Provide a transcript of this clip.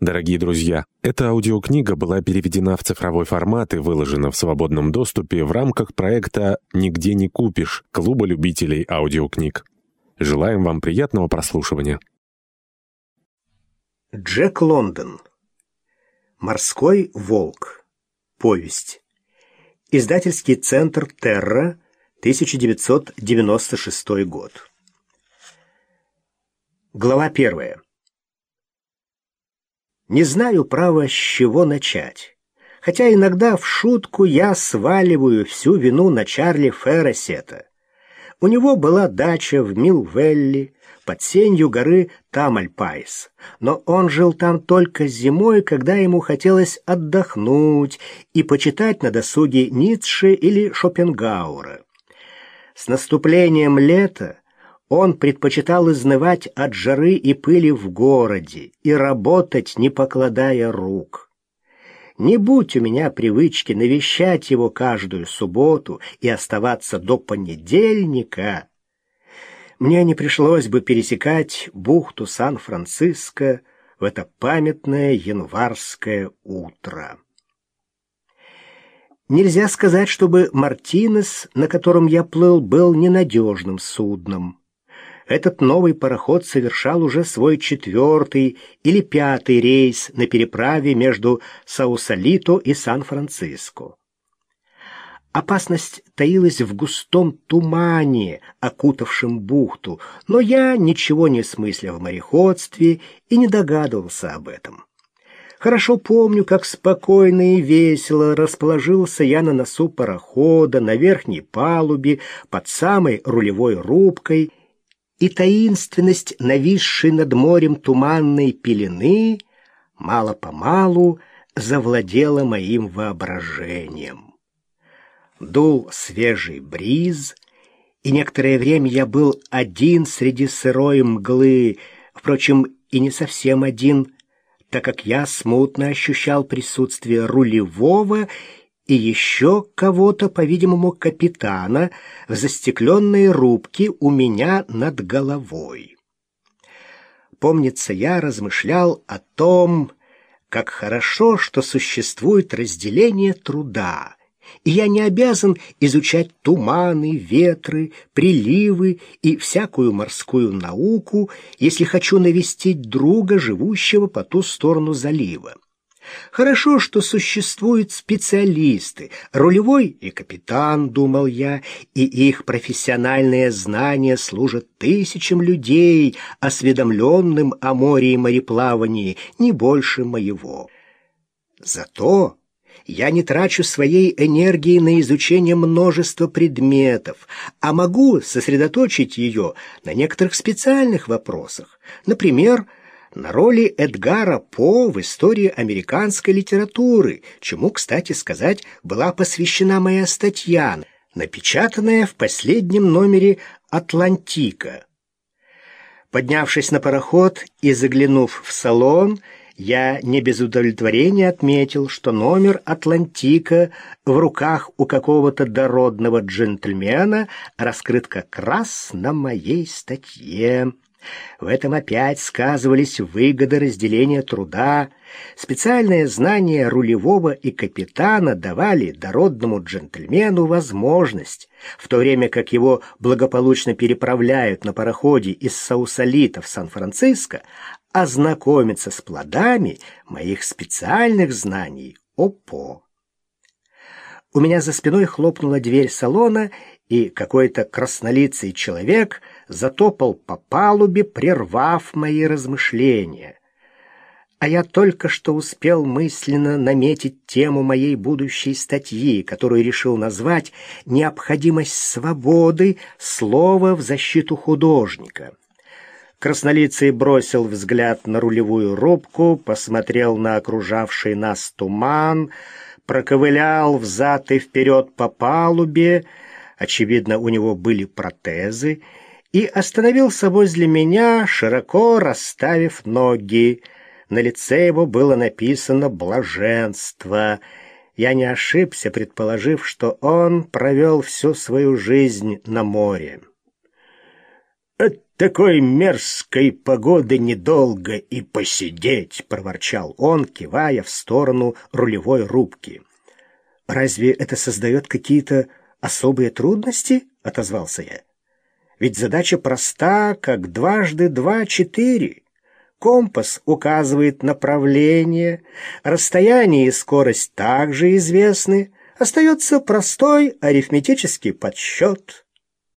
Дорогие друзья, эта аудиокнига была переведена в цифровой формат и выложена в свободном доступе в рамках проекта «Нигде не купишь» Клуба любителей аудиокниг. Желаем вам приятного прослушивания. Джек Лондон. Морской волк. Повесть. Издательский центр «Терра», 1996 год. Глава первая. Не знаю, право, с чего начать. Хотя иногда в шутку я сваливаю всю вину на Чарли Ферресета. У него была дача в Милвелли, под сенью горы Тамальпайс. Но он жил там только зимой, когда ему хотелось отдохнуть и почитать на досуге Ницше или Шопенгауэра. С наступлением лета он предпочитал изнывать от жары и пыли в городе и работать, не покладая рук. Не будь у меня привычки навещать его каждую субботу и оставаться до понедельника, мне не пришлось бы пересекать бухту Сан-Франциско в это памятное январское утро. Нельзя сказать, чтобы «Мартинес», на котором я плыл, был ненадежным судном. Этот новый пароход совершал уже свой четвертый или пятый рейс на переправе между Саусалито и Сан-Франциско. Опасность таилась в густом тумане, окутавшем бухту, но я ничего не смысля в мореходстве и не догадывался об этом. Хорошо помню, как спокойно и весело расположился я на носу парохода, на верхней палубе, под самой рулевой рубкой — и таинственность, нависшей над морем туманной пелены, мало-помалу завладела моим воображением. Дул свежий бриз, и некоторое время я был один среди сырой мглы, впрочем, и не совсем один, так как я смутно ощущал присутствие рулевого и еще кого-то, по-видимому, капитана, в застекленной рубке у меня над головой. Помнится, я размышлял о том, как хорошо, что существует разделение труда, и я не обязан изучать туманы, ветры, приливы и всякую морскую науку, если хочу навестить друга, живущего по ту сторону залива. Хорошо, что существуют специалисты, рулевой и капитан, думал я, и их профессиональные знания служат тысячам людей, осведомленным о море и мореплавании, не больше моего. Зато я не трачу своей энергии на изучение множества предметов, а могу сосредоточить ее на некоторых специальных вопросах, например, на роли Эдгара По в истории американской литературы, чему, кстати сказать, была посвящена моя статья, напечатанная в последнем номере «Атлантика». Поднявшись на пароход и заглянув в салон, я не без удовлетворения отметил, что номер «Атлантика» в руках у какого-то дородного джентльмена раскрыт как раз на моей статье. В этом опять сказывались выгоды разделения труда. Специальное знание рулевого и капитана давали дородному джентльмену возможность, в то время как его благополучно переправляют на пароходе из Саусалита в Сан-Франциско, ознакомиться с плодами моих специальных знаний ОПО. У меня за спиной хлопнула дверь салона, и какой-то краснолицый человек затопал по палубе, прервав мои размышления. А я только что успел мысленно наметить тему моей будущей статьи, которую решил назвать «Необходимость свободы. Слово в защиту художника». Краснолицый бросил взгляд на рулевую рубку, посмотрел на окружавший нас туман, проковылял взад и вперед по палубе, очевидно, у него были протезы, и остановился возле меня, широко расставив ноги. На лице его было написано «блаженство». Я не ошибся, предположив, что он провел всю свою жизнь на море. такой мерзкой погоды недолго и посидеть, проворчал он, кивая в сторону рулевой рубки. Разве это создает какие-то особые трудности? отозвался я. Ведь задача проста, как дважды два четыре. Компас указывает направление, расстояние и скорость также известны. Остается простой арифметический подсчет.